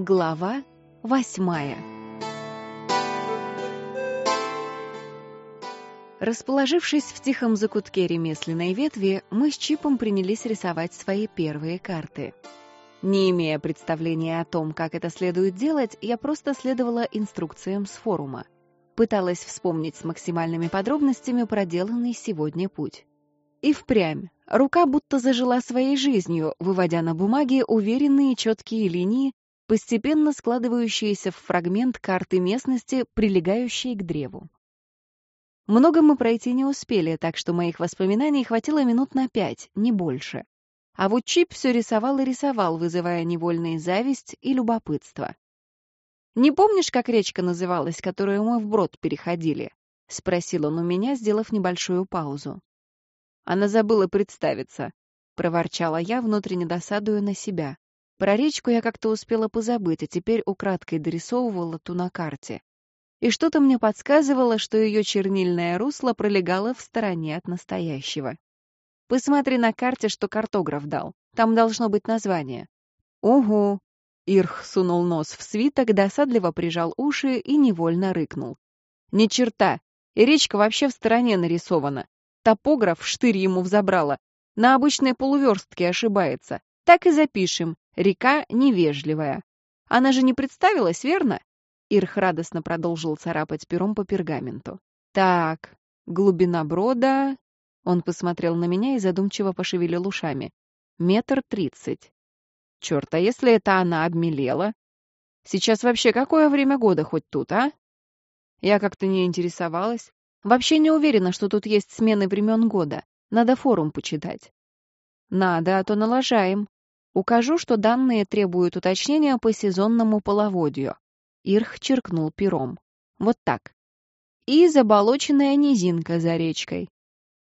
Глава восьмая Расположившись в тихом закутке ремесленной ветви, мы с Чипом принялись рисовать свои первые карты. Не имея представления о том, как это следует делать, я просто следовала инструкциям с форума. Пыталась вспомнить с максимальными подробностями проделанный сегодня путь. И впрямь, рука будто зажила своей жизнью, выводя на бумаге уверенные четкие линии, постепенно складывающиеся в фрагмент карты местности, прилегающей к древу. Много мы пройти не успели, так что моих воспоминаний хватило минут на пять, не больше. А вот Чип все рисовал и рисовал, вызывая невольную зависть и любопытство. «Не помнишь, как речка называлась, которую мы вброд переходили?» — спросил он у меня, сделав небольшую паузу. Она забыла представиться, — проворчала я, внутренне досадуя на себя. Про речку я как-то успела позабыть, а теперь украдкой дорисовывала ту на карте. И что-то мне подсказывало, что ее чернильное русло пролегало в стороне от настоящего. Посмотри на карте, что картограф дал. Там должно быть название. Угу. Ирх сунул нос в свиток, досадливо прижал уши и невольно рыкнул. Ни черта. И речка вообще в стороне нарисована. Топограф штырь ему взобрала. На обычной полуверстке ошибается. Так и запишем. Река невежливая. Она же не представилась, верно? Ирх радостно продолжил царапать пером по пергаменту. Так, глубина брода... Он посмотрел на меня и задумчиво пошевелил ушами. Метр тридцать. Черт, а если это она обмелела? Сейчас вообще какое время года хоть тут, а? Я как-то не интересовалась. Вообще не уверена, что тут есть смены времен года. Надо форум почитать. Надо, а то налажаем. Укажу, что данные требуют уточнения по сезонному половодью. Ирх черкнул пером. Вот так. И заболоченная низинка за речкой.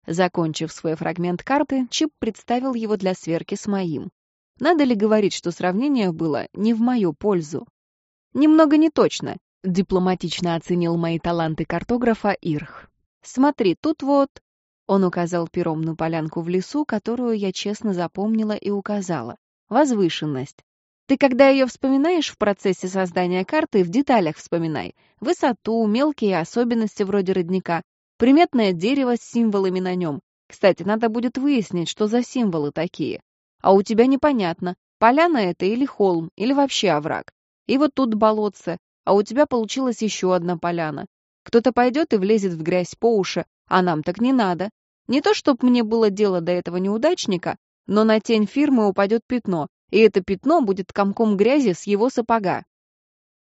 Закончив свой фрагмент карты, Чип представил его для сверки с моим. Надо ли говорить, что сравнение было не в мою пользу? Немного не точно, дипломатично оценил мои таланты картографа Ирх. Смотри, тут вот... Он указал пером на полянку в лесу, которую я честно запомнила и указала. Возвышенность. Ты когда ее вспоминаешь в процессе создания карты, в деталях вспоминай. Высоту, мелкие особенности вроде родника, приметное дерево с символами на нем. Кстати, надо будет выяснить, что за символы такие. А у тебя непонятно, поляна это или холм, или вообще овраг. И вот тут болотце, а у тебя получилась еще одна поляна. Кто-то пойдет и влезет в грязь по уши, а нам так не надо. Не то, чтоб мне было дело до этого неудачника, но на тень фирмы упадет пятно, и это пятно будет комком грязи с его сапога.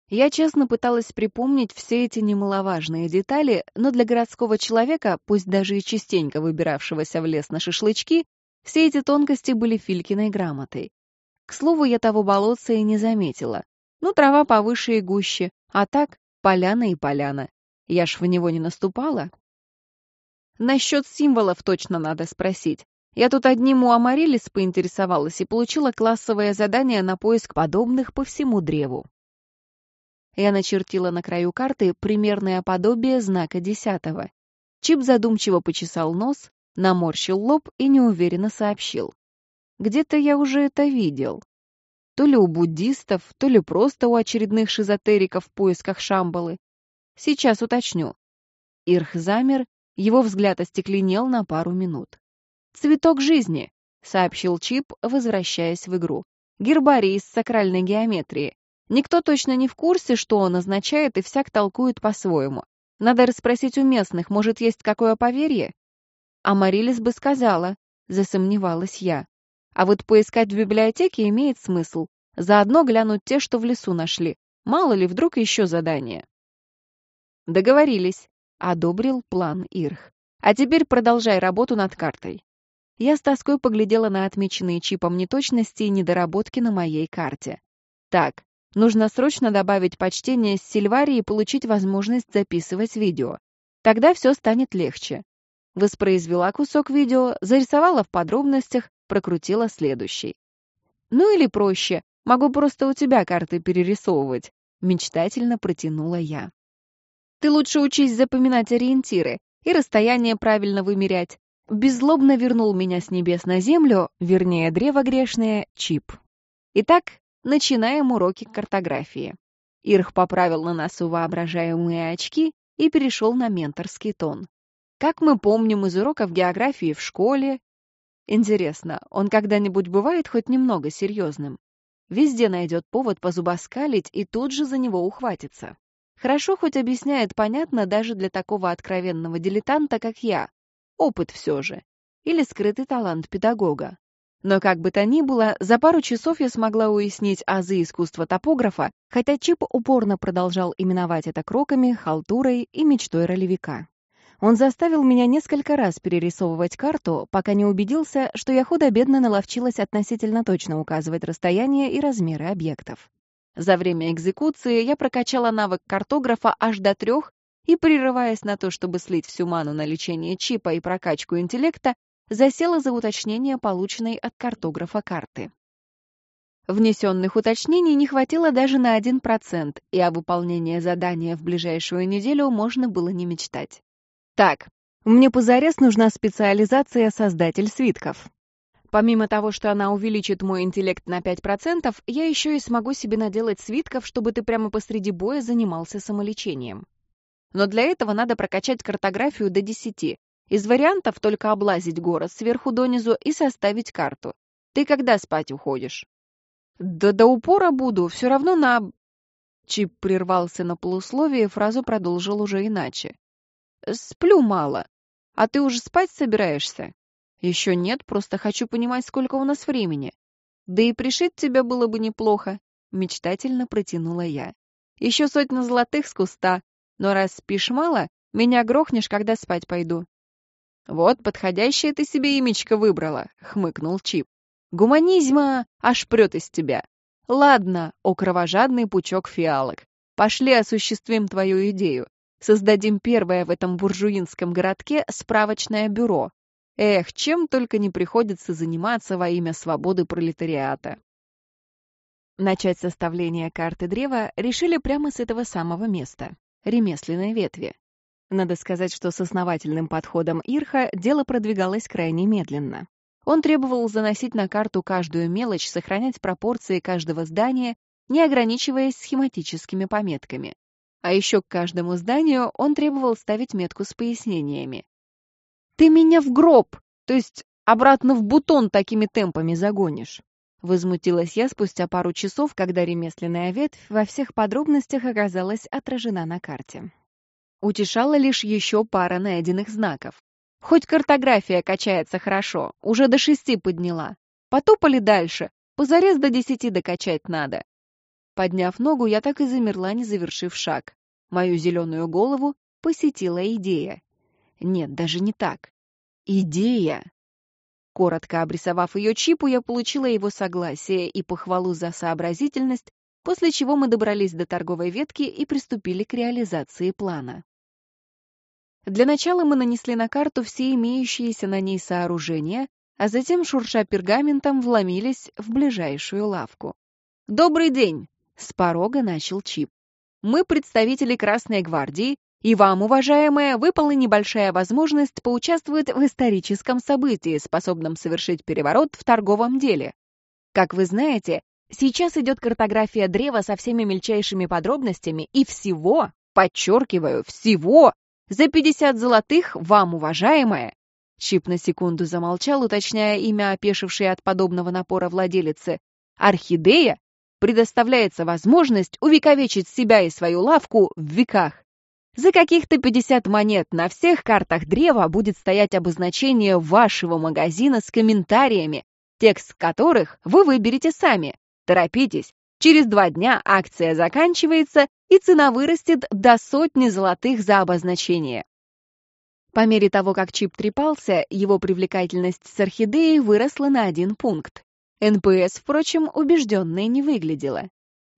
Я честно пыталась припомнить все эти немаловажные детали, но для городского человека, пусть даже и частенько выбиравшегося в лес на шашлычки, все эти тонкости были Филькиной грамотой. К слову, я того болотца и не заметила. Ну, трава повыше и гуще, а так поляна и поляна. Я ж в него не наступала. Насчет символов точно надо спросить. Я тут одним у Амарилис поинтересовалась и получила классовое задание на поиск подобных по всему древу. Я начертила на краю карты примерное подобие знака десятого. Чип задумчиво почесал нос, наморщил лоб и неуверенно сообщил. «Где-то я уже это видел. То ли у буддистов, то ли просто у очередных шизотериков в поисках Шамбалы. Сейчас уточню». Ирх замер, его взгляд остекленел на пару минут. «Цветок жизни», — сообщил Чип, возвращаясь в игру. «Гербарий из сакральной геометрии. Никто точно не в курсе, что он означает, и всяк толкует по-своему. Надо расспросить у местных, может, есть какое поверье?» А Марилис бы сказала, засомневалась я. А вот поискать в библиотеке имеет смысл. Заодно глянуть те, что в лесу нашли. Мало ли, вдруг еще задание. Договорились. Одобрил план Ирх. А теперь продолжай работу над картой. Я с тоской поглядела на отмеченные чипом неточности и недоработки на моей карте. Так, нужно срочно добавить почтение с Сильвари и получить возможность записывать видео. Тогда все станет легче. Воспроизвела кусок видео, зарисовала в подробностях, прокрутила следующий. Ну или проще, могу просто у тебя карты перерисовывать, мечтательно протянула я. Ты лучше учись запоминать ориентиры и расстояние правильно вымерять, беззлобно вернул меня с небес на землю, вернее, древо грешное, чип. Итак, начинаем уроки картографии. Ирх поправил на носу воображаемые очки и перешел на менторский тон. Как мы помним из уроков географии в школе... Интересно, он когда-нибудь бывает хоть немного серьезным? Везде найдет повод позубоскалить и тут же за него ухватится. Хорошо хоть объясняет понятно даже для такого откровенного дилетанта, как я. Опыт все же. Или скрытый талант педагога. Но как бы то ни было, за пару часов я смогла уяснить азы искусства топографа, хотя Чип упорно продолжал именовать это кроками, халтурой и мечтой ролевика. Он заставил меня несколько раз перерисовывать карту, пока не убедился, что я худо-бедно наловчилась относительно точно указывать расстояние и размеры объектов. За время экзекуции я прокачала навык картографа аж до трех и, прерываясь на то, чтобы слить всю ману на лечение чипа и прокачку интеллекта, засела за уточнение полученной от картографа карты. Внесенных уточнений не хватило даже на 1%, и о выполнении задания в ближайшую неделю можно было не мечтать. Так, мне позарез нужна специализация создатель свитков. Помимо того, что она увеличит мой интеллект на 5%, я еще и смогу себе наделать свитков, чтобы ты прямо посреди боя занимался самолечением. Но для этого надо прокачать картографию до 10. Из вариантов только облазить город сверху донизу и составить карту. Ты когда спать уходишь? Да до упора буду, все равно на... Чип прервался на полусловие и фразу продолжил уже иначе. Сплю мало. А ты уже спать собираешься? Еще нет, просто хочу понимать, сколько у нас времени. Да и пришить тебя было бы неплохо, мечтательно протянула я. Еще сотня золотых с куста, но раз спишь мало, меня грохнешь, когда спать пойду. Вот подходящее ты себе имечко выбрала, хмыкнул Чип. Гуманизма аж прет из тебя. Ладно, о кровожадный пучок фиалок. Пошли осуществим твою идею. Создадим первое в этом буржуинском городке справочное бюро. Эх, чем только не приходится заниматься во имя свободы пролетариата. Начать составление карты древа решили прямо с этого самого места — ремесленной ветви. Надо сказать, что с основательным подходом Ирха дело продвигалось крайне медленно. Он требовал заносить на карту каждую мелочь, сохранять пропорции каждого здания, не ограничиваясь схематическими пометками. А еще к каждому зданию он требовал ставить метку с пояснениями. «Ты меня в гроб, то есть обратно в бутон такими темпами загонишь!» Возмутилась я спустя пару часов, когда ремесленная ветвь во всех подробностях оказалась отражена на карте. Утешала лишь еще пара найденных знаков. Хоть картография качается хорошо, уже до шести подняла. Потопали дальше, позарез до десяти докачать надо. Подняв ногу, я так и замерла, не завершив шаг. Мою зеленую голову посетила идея. Нет, даже не так. Идея. Коротко обрисовав ее чипу, я получила его согласие и похвалу за сообразительность, после чего мы добрались до торговой ветки и приступили к реализации плана. Для начала мы нанесли на карту все имеющиеся на ней сооружения, а затем, шурша пергаментом, вломились в ближайшую лавку. «Добрый день!» С порога начал Чип. «Мы представители Красной гвардии, и вам, уважаемая, выпала небольшая возможность поучаствовать в историческом событии, способном совершить переворот в торговом деле. Как вы знаете, сейчас идет картография древа со всеми мельчайшими подробностями и всего, подчеркиваю, всего, за 50 золотых вам, уважаемая, Чип на секунду замолчал, уточняя имя опешившей от подобного напора владелицы. Орхидея предоставляется возможность увековечить себя и свою лавку в веках. За каких-то 50 монет на всех картах древа будет стоять обозначение вашего магазина с комментариями, текст которых вы выберете сами. Торопитесь, через два дня акция заканчивается и цена вырастет до сотни золотых за обозначение. По мере того, как чип трепался, его привлекательность с орхидеей выросла на один пункт. НПС, впрочем, убежденной не выглядела.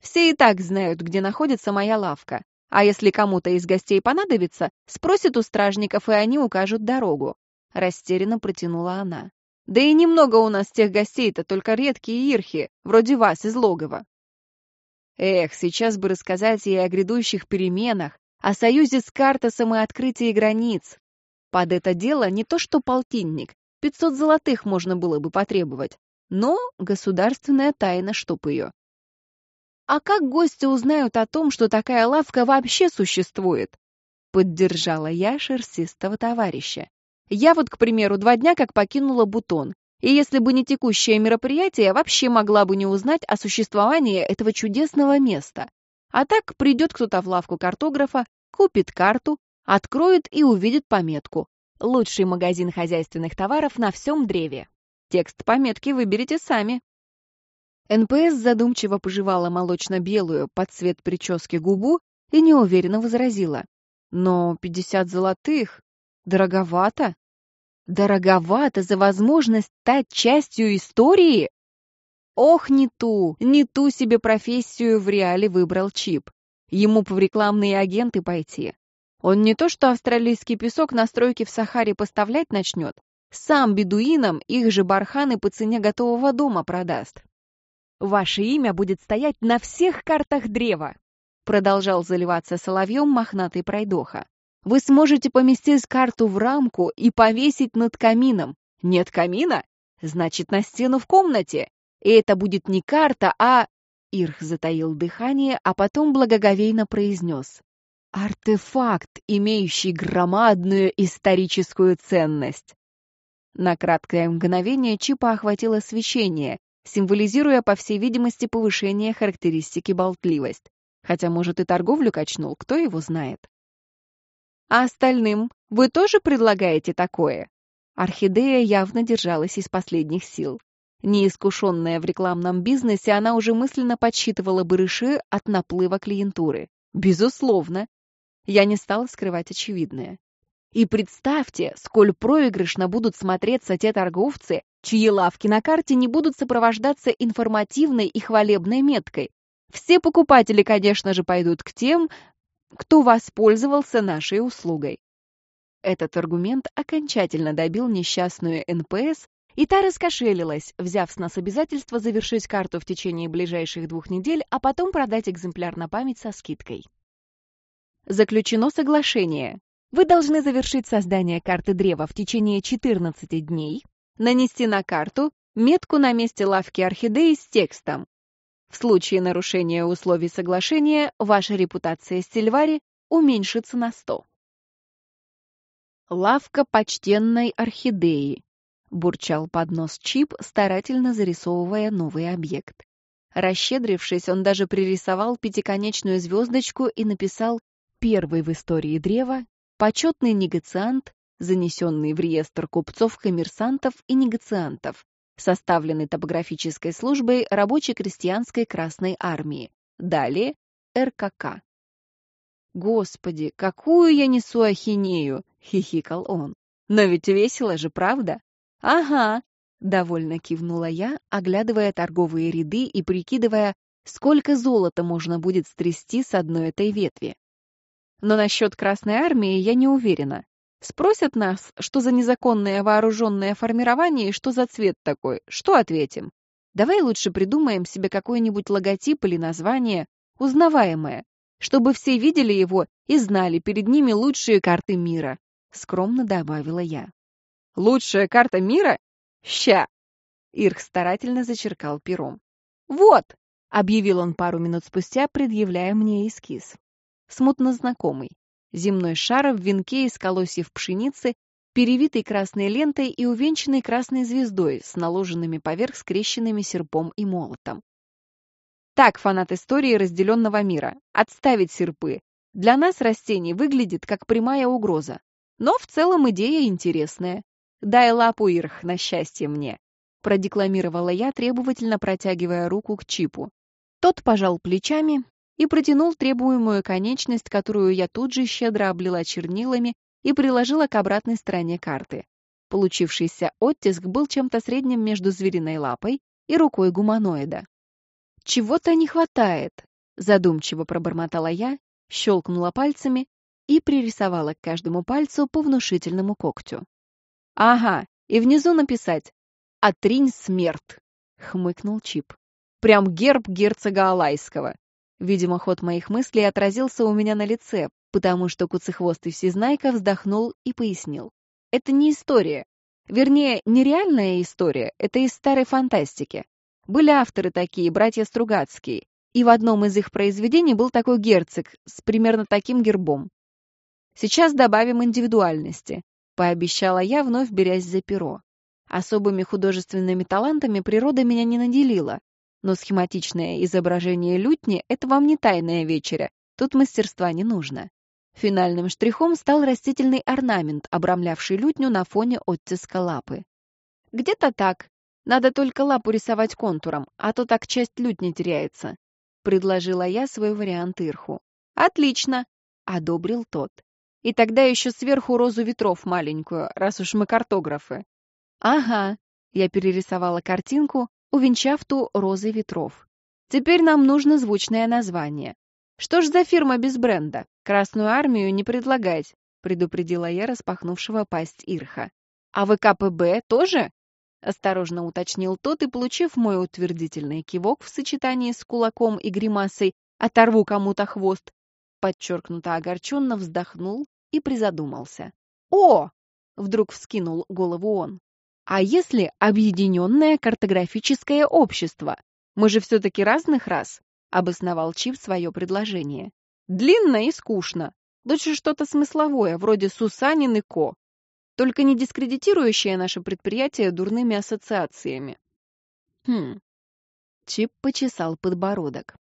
Все и так знают, где находится моя лавка. А если кому-то из гостей понадобится, спросят у стражников, и они укажут дорогу. Растерянно протянула она. Да и немного у нас тех гостей-то, только редкие ирхи, вроде вас из логова. Эх, сейчас бы рассказать ей о грядущих переменах, о союзе с Картосом и открытии границ. Под это дело не то что полтинник, пятьсот золотых можно было бы потребовать, но государственная тайна, чтоб ее. А как гости узнают о том, что такая лавка вообще существует? Поддержала я шерстистого товарища. Я вот, к примеру, два дня как покинула Бутон, и если бы не текущее мероприятие, вообще могла бы не узнать о существовании этого чудесного места. А так придет кто-то в лавку картографа, купит карту, откроет и увидит пометку «Лучший магазин хозяйственных товаров на всем древе». Текст пометки выберите сами. НПС задумчиво пожевала молочно-белую под цвет прически губу и неуверенно возразила. «Но пятьдесят золотых? Дороговато?» «Дороговато за возможность стать частью истории?» Ох, не ту, не ту себе профессию в реале выбрал Чип. Ему бы в рекламные агенты пойти. Он не то что австралийский песок на стройке в Сахаре поставлять начнет, сам бедуинам их же барханы по цене готового дома продаст. Ваше имя будет стоять на всех картах древа, продолжал заливаться соловьем мохнатый пройдоха. Вы сможете поместить карту в рамку и повесить над камином. Нет камина? Значит, на стену в комнате. И это будет не карта, а... Ирх затаил дыхание, а потом благоговейно произнес. Артефакт, имеющий громадную историческую ценность. На краткое мгновение Чипа охватило свечение, символизируя, по всей видимости, повышение характеристики болтливость. Хотя, может, и торговлю качнул, кто его знает. А остальным вы тоже предлагаете такое? Орхидея явно держалась из последних сил. Неискушенная в рекламном бизнесе, она уже мысленно подсчитывала барыши от наплыва клиентуры. Безусловно. Я не стала скрывать очевидное. И представьте, сколь проигрышно будут смотреться те торговцы, чьи лавки на карте не будут сопровождаться информативной и хвалебной меткой. Все покупатели, конечно же, пойдут к тем, кто воспользовался нашей услугой. Этот аргумент окончательно добил несчастную НПС, и та раскошелилась, взяв с нас обязательство завершить карту в течение ближайших двух недель, а потом продать экземпляр на память со скидкой. Заключено соглашение. Вы должны завершить создание карты древа в течение 14 дней, нанести на карту метку на месте лавки орхидеи с текстом. В случае нарушения условий соглашения ваша репутация Стильвари уменьшится на 100. Лавка почтенной орхидеи, бурчал под нос Чип, старательно зарисовывая новый объект. Расщедрившись, он даже пририсовал пятиконечную звездочку и написал «Первый в истории древа почетный негациант, занесенный в реестр купцов-коммерсантов и негациантов, составленный топографической службой рабоче-крестьянской Красной Армии. Далее РКК. «Господи, какую я несу ахинею!» — хихикал он. «Но ведь весело же, правда?» «Ага», — довольно кивнула я, оглядывая торговые ряды и прикидывая, сколько золота можно будет стрясти с одной этой ветви. Но насчет Красной Армии я не уверена. Спросят нас, что за незаконное вооруженное формирование и что за цвет такой. Что ответим? Давай лучше придумаем себе какой-нибудь логотип или название, узнаваемое, чтобы все видели его и знали перед ними лучшие карты мира», — скромно добавила я. «Лучшая карта мира? Ща!» Ирх старательно зачеркал пером. «Вот!» — объявил он пару минут спустя, предъявляя мне эскиз смутно знакомый. Земной шар в венке из колосьев пшеницы, перевитый красной лентой и увенчанный красной звездой с наложенными поверх скрещенными серпом и молотом. Так, фанат истории разделенного мира. Отставить серпы. Для нас растение выглядит как прямая угроза. Но в целом идея интересная. Дай лапу, Ирх, на счастье мне. Продекламировала я, требовательно протягивая руку к чипу. Тот пожал плечами, и протянул требуемую конечность, которую я тут же щедро облила чернилами и приложила к обратной стороне карты. Получившийся оттиск был чем-то средним между звериной лапой и рукой гуманоида. «Чего-то не хватает», — задумчиво пробормотала я, щелкнула пальцами и пририсовала к каждому пальцу по внушительному когтю. «Ага, и внизу написать «Отринь смерть», — хмыкнул Чип. «Прям герб герцога Алайского. Видимо, ход моих мыслей отразился у меня на лице, потому что куцехвостый всезнайка вздохнул и пояснил. Это не история. Вернее, нереальная история, это из старой фантастики. Были авторы такие, братья Стругацкие. и в одном из их произведений был такой герцог с примерно таким гербом. Сейчас добавим индивидуальности, пообещала я, вновь берясь за перо. Особыми художественными талантами природа меня не наделила, но схематичное изображение лютни — это вам не тайная вечеря, тут мастерства не нужно. Финальным штрихом стал растительный орнамент, обрамлявший лютню на фоне оттиска лапы. Где-то так. Надо только лапу рисовать контуром, а то так часть лютни теряется. Предложила я свой вариант Ирху. Отлично, одобрил тот. И тогда еще сверху розу ветров маленькую, раз уж мы картографы. Ага, я перерисовала картинку, увенчав ту розой ветров. Теперь нам нужно звучное название. Что ж за фирма без бренда? Красную армию не предлагать, предупредила я распахнувшего пасть Ирха. А ВКПБ тоже? Осторожно уточнил тот и, получив мой утвердительный кивок в сочетании с кулаком и гримасой «оторву кому-то хвост», подчеркнуто огорченно вздохнул и призадумался. «О!» — вдруг вскинул голову он. «А если объединенное картографическое общество? Мы же все-таки разных раз», — обосновал Чип свое предложение. «Длинно и скучно. Лучше что-то смысловое, вроде Сусанин и Ко только не дискредитирующее наше предприятие дурными ассоциациями. Хм. Чип почесал подбородок.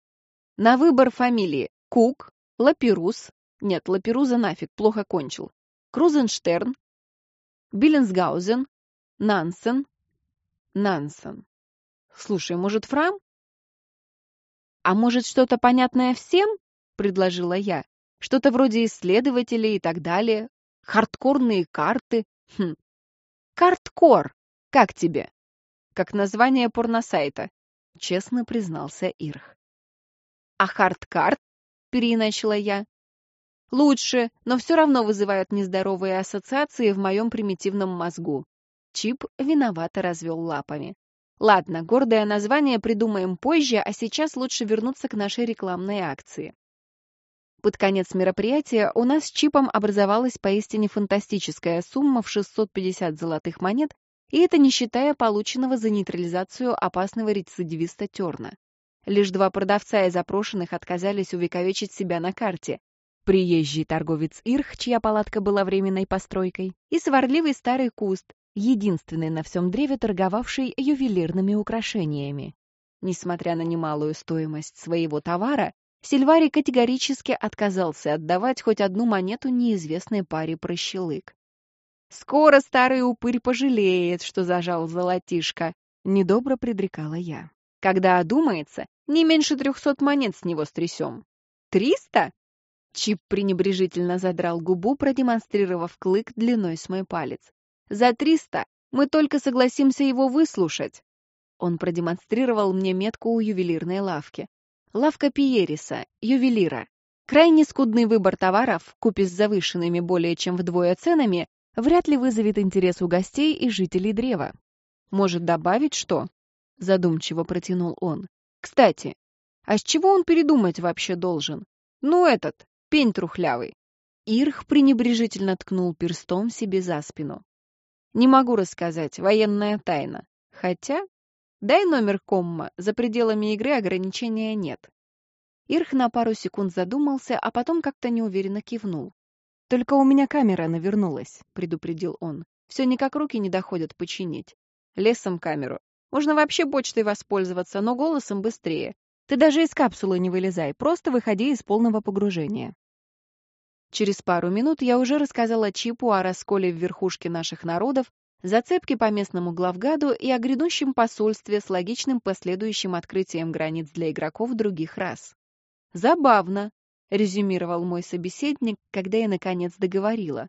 На выбор фамилии Кук, Лаперус, нет, Лаперуза нафиг, плохо кончил, Крузенштерн, Билленсгаузен, Нансен, Нансен. Слушай, может, Фрам? А может, что-то понятное всем? Предложила я. Что-то вроде исследователей и так далее. Хардкорные карты. Хм. Карткор. Как тебе? Как название порносайта, честно признался Ирх. А хардкарт? Переиначила я. Лучше, но все равно вызывают нездоровые ассоциации в моем примитивном мозгу. Чип виновато развел лапами. Ладно, гордое название придумаем позже, а сейчас лучше вернуться к нашей рекламной акции. Под конец мероприятия у нас с Чипом образовалась поистине фантастическая сумма в 650 золотых монет, и это не считая полученного за нейтрализацию опасного рецидивиста Терна. Лишь два продавца из запрошенных отказались увековечить себя на карте. Приезжий торговец Ирх, чья палатка была временной постройкой, и сварливый старый куст, единственный на всем древе торговавший ювелирными украшениями. Несмотря на немалую стоимость своего товара, Сильвари категорически отказался отдавать хоть одну монету неизвестной паре прощелык. «Скоро старый упырь пожалеет, что зажал золотишко», — недобро предрекала я. «Когда одумается, не меньше трехсот монет с него стрясем». «Триста?» Чип пренебрежительно задрал губу, продемонстрировав клык длиной с мой палец. «За триста мы только согласимся его выслушать». Он продемонстрировал мне метку у ювелирной лавки. Лавка Пиериса, ювелира. Крайне скудный выбор товаров, купе с завышенными более чем вдвое ценами, вряд ли вызовет интерес у гостей и жителей древа. Может добавить что? Задумчиво протянул он. Кстати, а с чего он передумать вообще должен? Ну этот, пень трухлявый. Ирх пренебрежительно ткнул перстом себе за спину. Не могу рассказать, военная тайна. Хотя, Дай номер комма, за пределами игры ограничения нет. Ирх на пару секунд задумался, а потом как-то неуверенно кивнул. «Только у меня камера навернулась», — предупредил он. «Все никак руки не доходят починить. Лесом камеру. Можно вообще почтой воспользоваться, но голосом быстрее. Ты даже из капсулы не вылезай, просто выходи из полного погружения». Через пару минут я уже рассказала Чипу о расколе в верхушке наших народов зацепки по местному главгаду и о грядущем посольстве с логичным последующим открытием границ для игроков других рас. «Забавно», — резюмировал мой собеседник, когда я, наконец, договорила.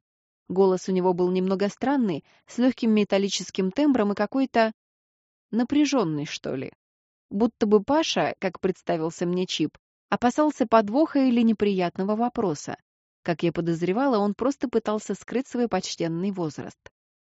Голос у него был немного странный, с легким металлическим тембром и какой-то... напряженный, что ли. Будто бы Паша, как представился мне Чип, опасался подвоха или неприятного вопроса. Как я подозревала, он просто пытался скрыть свой почтенный возраст.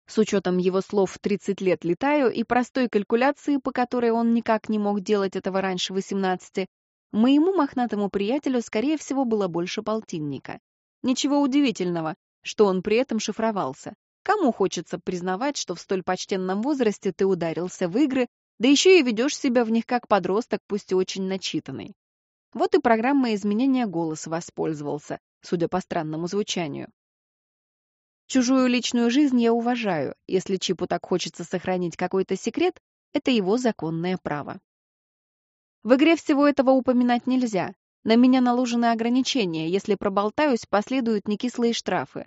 С учетом его слов «30 лет летаю» и простой калькуляции, по которой он никак не мог делать этого раньше 18, моему мохнатому приятелю, скорее всего, было больше полтинника. Ничего удивительного, что он при этом шифровался. Кому хочется признавать, что в столь почтенном возрасте ты ударился в игры, да еще и ведешь себя в них как подросток, пусть и очень начитанный. Вот и программа изменения голоса воспользовался, судя по странному звучанию. Чужую личную жизнь я уважаю. Если Чипу так хочется сохранить какой-то секрет, это его законное право. В игре всего этого упоминать нельзя. На меня наложены ограничения. Если проболтаюсь, последуют некислые штрафы.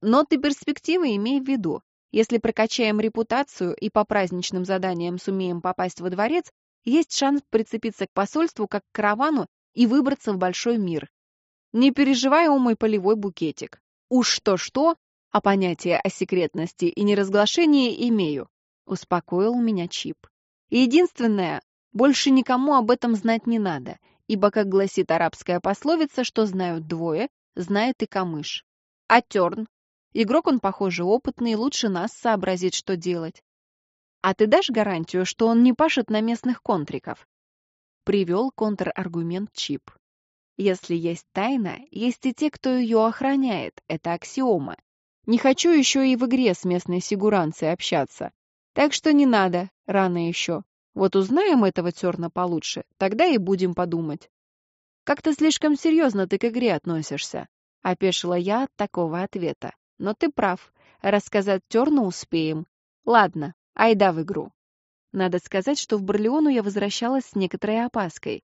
Но ты перспективы имей в виду. Если прокачаем репутацию и по праздничным заданиям сумеем попасть во дворец, есть шанс прицепиться к посольству как к каравану и выбраться в большой мир. Не переживай, о мой полевой букетик. Уж что-что, а понятие о секретности и неразглашении имею. Успокоил меня Чип. Единственное, больше никому об этом знать не надо, ибо, как гласит арабская пословица, что знают двое, знает и камыш. А Терн? Игрок он, похоже, опытный, лучше нас сообразит, что делать. А ты дашь гарантию, что он не пашет на местных контриков? Привел контраргумент Чип. Если есть тайна, есть и те, кто ее охраняет, это аксиома. Не хочу еще и в игре с местной сигуранцией общаться. Так что не надо, рано еще. Вот узнаем этого терна получше, тогда и будем подумать. Как-то слишком серьезно ты к игре относишься. Опешила я от такого ответа. Но ты прав. Рассказать терну успеем. Ладно, айда в игру. Надо сказать, что в Барлеону я возвращалась с некоторой опаской.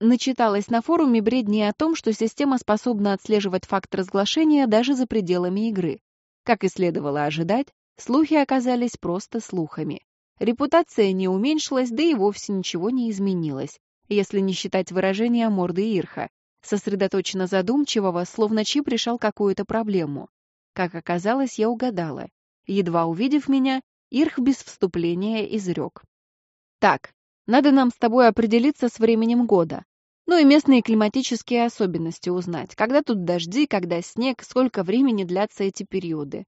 Начиталась на форуме бредни о том, что система способна отслеживать факт разглашения даже за пределами игры. Как и следовало ожидать, слухи оказались просто слухами. Репутация не уменьшилась, да и вовсе ничего не изменилось, если не считать выражения морды Ирха, сосредоточенно задумчивого, словно Чип решал какую-то проблему. Как оказалось, я угадала. Едва увидев меня, Ирх без вступления изрек. «Так, надо нам с тобой определиться с временем года. Ну и местные климатические особенности узнать. Когда тут дожди, когда снег, сколько времени длятся эти периоды.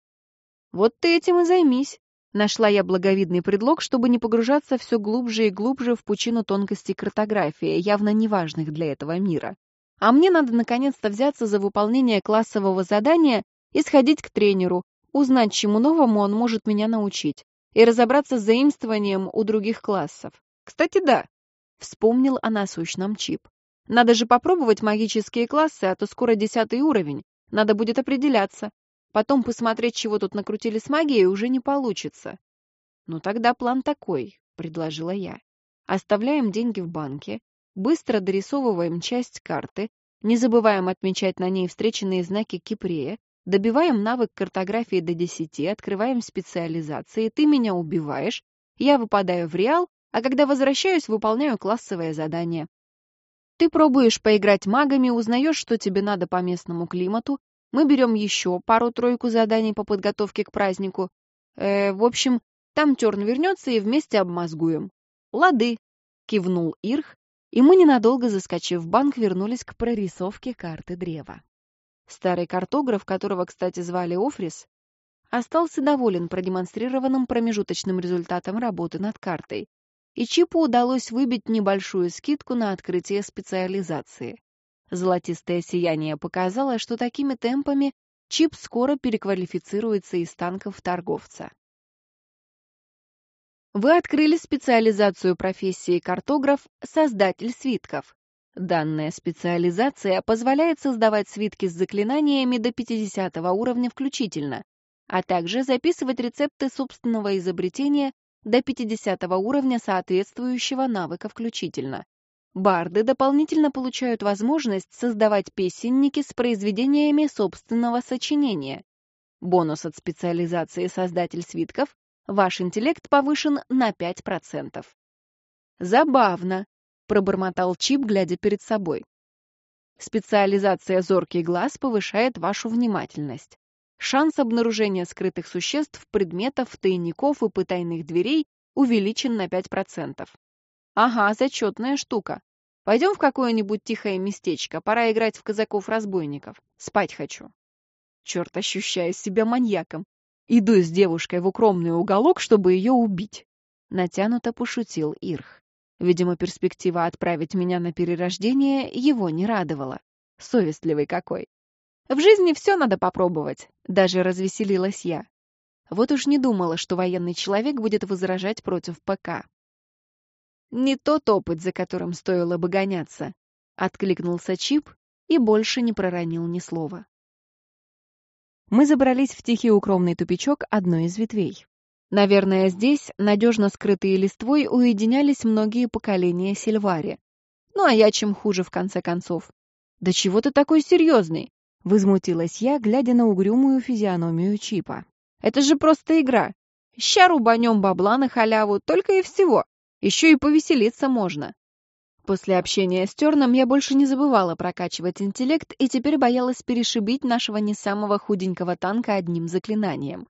Вот ты этим и займись. Нашла я благовидный предлог, чтобы не погружаться все глубже и глубже в пучину тонкостей картографии, явно неважных для этого мира. А мне надо наконец-то взяться за выполнение классового задания и сходить к тренеру, узнать, чему новому он может меня научить, и разобраться с заимствованием у других классов. Кстати, да, вспомнил о насущном чип. Надо же попробовать магические классы, а то скоро десятый уровень. Надо будет определяться. Потом посмотреть, чего тут накрутили с магией, уже не получится. Ну тогда план такой, предложила я. Оставляем деньги в банке, быстро дорисовываем часть карты, не забываем отмечать на ней встреченные знаки Кипрея, добиваем навык картографии до десяти, открываем специализации, ты меня убиваешь, я выпадаю в реал, а когда возвращаюсь, выполняю классовое задание. Ты пробуешь поиграть магами, узнаешь, что тебе надо по местному климату. Мы берем еще пару-тройку заданий по подготовке к празднику. Э, в общем, там Терн вернется и вместе обмозгуем. Лады, кивнул Ирх, и мы, ненадолго заскочив в банк, вернулись к прорисовке карты древа. Старый картограф, которого, кстати, звали Офрис, остался доволен продемонстрированным промежуточным результатом работы над картой и Чипу удалось выбить небольшую скидку на открытие специализации. Золотистое сияние показало, что такими темпами Чип скоро переквалифицируется из танков в торговца. Вы открыли специализацию профессии картограф «Создатель свитков». Данная специализация позволяет создавать свитки с заклинаниями до 50 уровня включительно, а также записывать рецепты собственного изобретения до 50 уровня соответствующего навыка включительно. Барды дополнительно получают возможность создавать песенники с произведениями собственного сочинения. Бонус от специализации «Создатель свитков» — ваш интеллект повышен на 5%. «Забавно», — пробормотал Чип, глядя перед собой. Специализация «Зоркий глаз» повышает вашу внимательность. Шанс обнаружения скрытых существ, предметов, тайников и потайных дверей увеличен на 5%. Ага, зачетная штука. Пойдем в какое-нибудь тихое местечко, пора играть в казаков-разбойников. Спать хочу. Черт, ощущаю себя маньяком. Иду с девушкой в укромный уголок, чтобы ее убить. Натянуто пошутил Ирх. Видимо, перспектива отправить меня на перерождение его не радовала. Совестливый какой. В жизни все надо попробовать, даже развеселилась я. Вот уж не думала, что военный человек будет возражать против ПК. Не тот опыт, за которым стоило бы гоняться. откликнулся Чип и больше не проронил ни слова. Мы забрались в тихий укромный тупичок одной из ветвей. Наверное, здесь, надежно скрытые листвой, уединялись многие поколения Сильвари. Ну а я чем хуже, в конце концов. «Да чего ты такой серьезный?» — возмутилась я, глядя на угрюмую физиономию Чипа. «Это же просто игра. Ща рубанем бабла на халяву, только и всего. Еще и повеселиться можно». После общения с Терном я больше не забывала прокачивать интеллект и теперь боялась перешибить нашего не самого худенького танка одним заклинанием.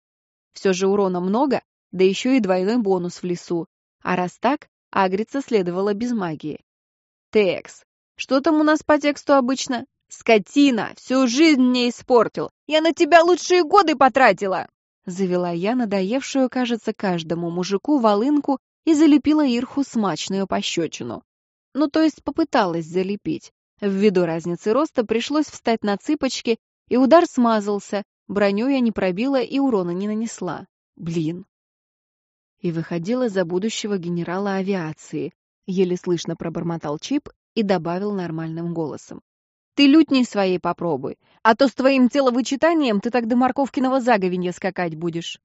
Все же урона много, да еще и двойной бонус в лесу. А раз так, агриться следовало без магии. Текс. Что там у нас по тексту обычно? Скотина! Всю жизнь мне испортил! Я на тебя лучшие годы потратила! Завела я надоевшую, кажется, каждому мужику волынку и залепила Ирху смачную пощечину. Ну, то есть попыталась залепить. Ввиду разницы роста пришлось встать на цыпочки, и удар смазался, броню я не пробила и урона не нанесла. Блин. И выходила за будущего генерала авиации. Еле слышно пробормотал Чип и добавил нормальным голосом. Ты лютней своей попробуй, а то с твоим теловычитанием ты так до морковкиного заговенья скакать будешь.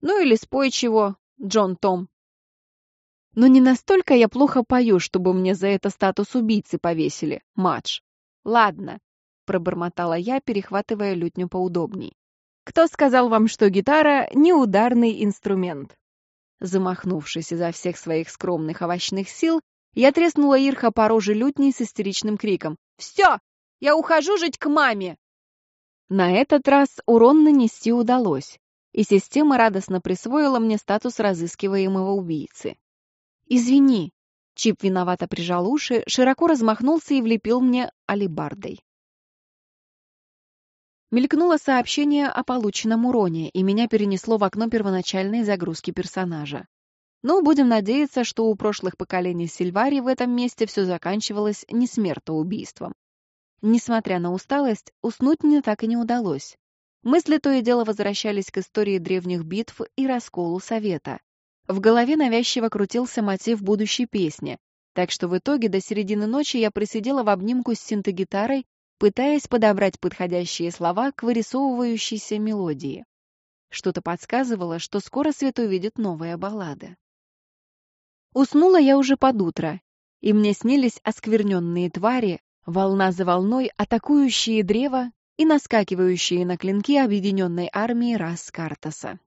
Ну или спой чего, Джон Том. Но не настолько я плохо пою, чтобы мне за это статус убийцы повесили, матч. Ладно, пробормотала я, перехватывая лютню поудобней. Кто сказал вам, что гитара — не ударный инструмент? Замахнувшись изо всех своих скромных овощных сил, я треснула Ирха по роже лютней с истеричным криком. «Все! Я ухожу жить к маме!» На этот раз урон нанести удалось, и система радостно присвоила мне статус разыскиваемого убийцы. «Извини!» Чип виновато прижал уши, широко размахнулся и влепил мне алибардой. Мелькнуло сообщение о полученном уроне, и меня перенесло в окно первоначальной загрузки персонажа. Но будем надеяться, что у прошлых поколений Сильвари в этом месте все заканчивалось не смертоубийством. Несмотря на усталость, уснуть мне так и не удалось. Мысли то и дело возвращались к истории древних битв и расколу Совета. В голове навязчиво крутился мотив будущей песни, так что в итоге до середины ночи я присидела в обнимку с синтегитарой пытаясь подобрать подходящие слова к вырисовывающейся мелодии. Что-то подсказывало, что скоро свет увидит новая баллада. Уснула я уже под утро, и мне снились оскверненные твари, волна за волной атакующие древо и наскакивающие на клинки объединенной армии Раскартаса.